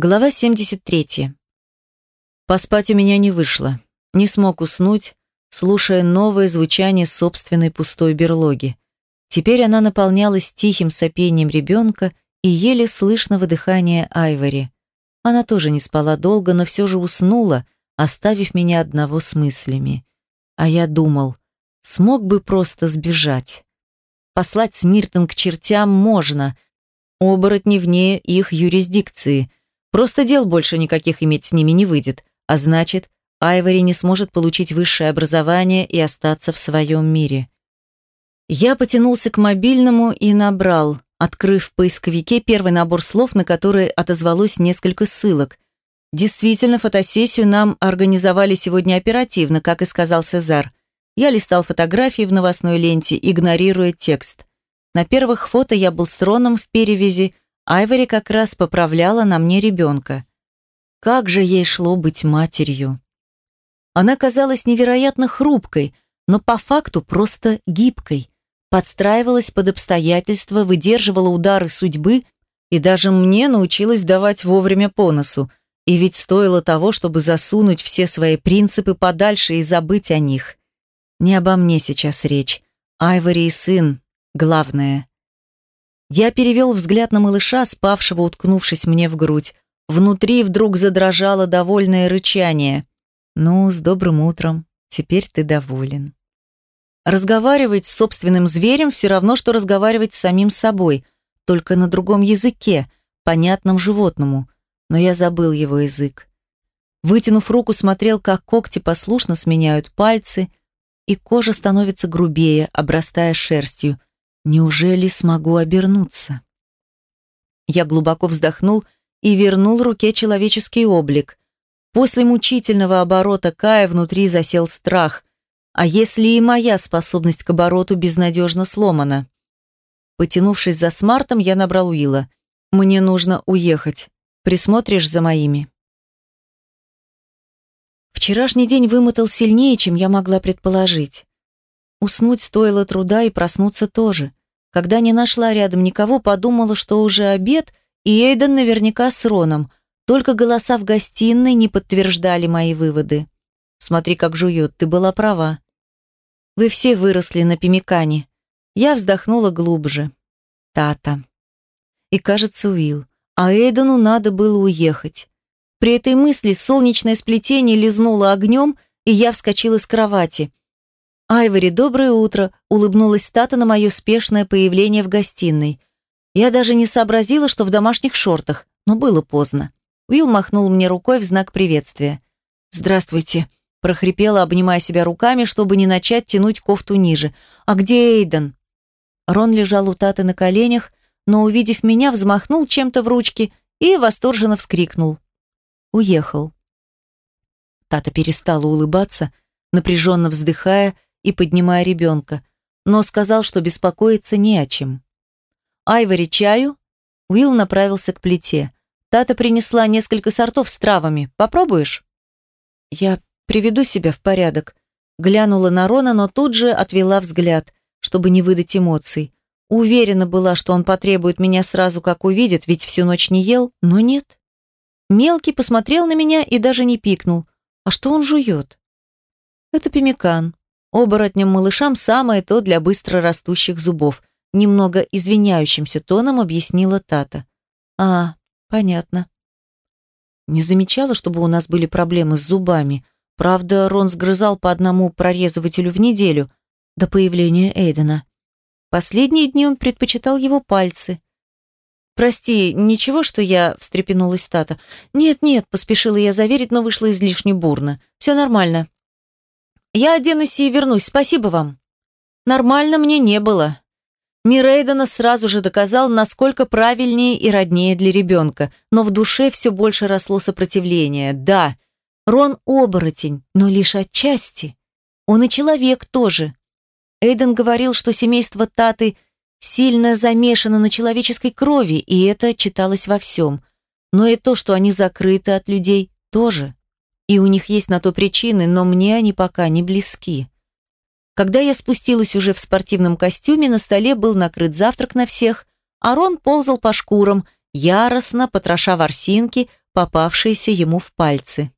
Глава 73. Поспать у меня не вышло. Не смог уснуть, слушая новое звучание собственной пустой берлоги. Теперь она наполнялась тихим сопением ребенка и еле слышного дыхания Айвори. Она тоже не спала долго, но все же уснула, оставив меня одного с мыслями. А я думал, смог бы просто сбежать. Послать Смиртон к чертям можно. Оборотни вне их юрисдикции – Просто дел больше никаких иметь с ними не выйдет, а значит, Айвори не сможет получить высшее образование и остаться в своем мире. Я потянулся к мобильному и набрал, открыв в поисковике первый набор слов, на который отозвалось несколько ссылок. Действительно, фотосессию нам организовали сегодня оперативно, как и сказал Сезар. Я листал фотографии в новостной ленте, игнорируя текст. На первых фото я был с троном в перевязи, Айвори как раз поправляла на мне ребенка. Как же ей шло быть матерью. Она казалась невероятно хрупкой, но по факту просто гибкой. Подстраивалась под обстоятельства, выдерживала удары судьбы и даже мне научилась давать вовремя по носу. И ведь стоило того, чтобы засунуть все свои принципы подальше и забыть о них. Не обо мне сейчас речь. Айвори и сын – главное. Я перевел взгляд на малыша, спавшего, уткнувшись мне в грудь. Внутри вдруг задрожало довольное рычание. «Ну, с добрым утром. Теперь ты доволен». Разговаривать с собственным зверем все равно, что разговаривать с самим собой, только на другом языке, понятном животному. Но я забыл его язык. Вытянув руку, смотрел, как когти послушно сменяют пальцы, и кожа становится грубее, обрастая шерстью. Неужели смогу обернуться? Я глубоко вздохнул и вернул руке человеческий облик. После мучительного оборота Кая внутри засел страх. А если и моя способность к обороту безнадежно сломана? Потянувшись за смартом, я набрал Уилла. «Мне нужно уехать. Присмотришь за моими?» Вчерашний день вымотал сильнее, чем я могла предположить. Уснуть стоило труда и проснуться тоже. Когда не нашла рядом никого, подумала, что уже обед, и Эйден наверняка с Роном. Только голоса в гостиной не подтверждали мои выводы. «Смотри, как жует, ты была права». «Вы все выросли на пимикане». Я вздохнула глубже. Тата. И, кажется, Уилл. А Эйдену надо было уехать. При этой мысли солнечное сплетение лизнуло огнем, и я вскочила с кровати. «Айвори, доброе утро!» – улыбнулась Тата на мое спешное появление в гостиной. Я даже не сообразила, что в домашних шортах, но было поздно. Уилл махнул мне рукой в знак приветствия. «Здравствуйте», – прохрипела, обнимая себя руками, чтобы не начать тянуть кофту ниже. «А где Эйден?» Рон лежал у Таты на коленях, но, увидев меня, взмахнул чем-то в ручке и восторженно вскрикнул. Уехал. Тата перестала улыбаться, напряженно вздыхая, и поднимая ребенка, но сказал, что беспокоиться не о чем. «Айвори, чаю?» Уилл направился к плите. Тата принесла несколько сортов с травами. Попробуешь? Я приведу себя в порядок. Глянула на Рона, но тут же отвела взгляд, чтобы не выдать эмоций. Уверена была, что он потребует меня сразу, как увидит, ведь всю ночь не ел, но нет. Мелкий посмотрел на меня и даже не пикнул. А что он жует? Это пемикан. Оборотням малышам самое то для быстро растущих зубов. Немного извиняющимся тоном объяснила Тата. А, понятно. Не замечала, чтобы у нас были проблемы с зубами. Правда, Рон сгрызал по одному прорезывателю в неделю до появления Эйдена. Последние дни он предпочитал его пальцы. «Прости, ничего, что я...» – встрепенулась Тата. «Нет-нет», – поспешила я заверить, но вышла излишне бурно. «Все нормально. Я оденусь и вернусь, спасибо вам. Нормально мне не было. Мирейдена сразу же доказал, насколько правильнее и роднее для ребенка, но в душе все больше росло сопротивление. Да, Рон оборотень, но лишь отчасти. Он и человек тоже. Эйден говорил, что семейство Таты сильно замешано на человеческой крови, и это читалось во всем. Но и то, что они закрыты от людей, тоже. И у них есть на то причины, но мне они пока не близки. Когда я спустилась уже в спортивном костюме, на столе был накрыт завтрак на всех, а Рон ползал по шкурам, яростно потроша ворсинки, попавшиеся ему в пальцы.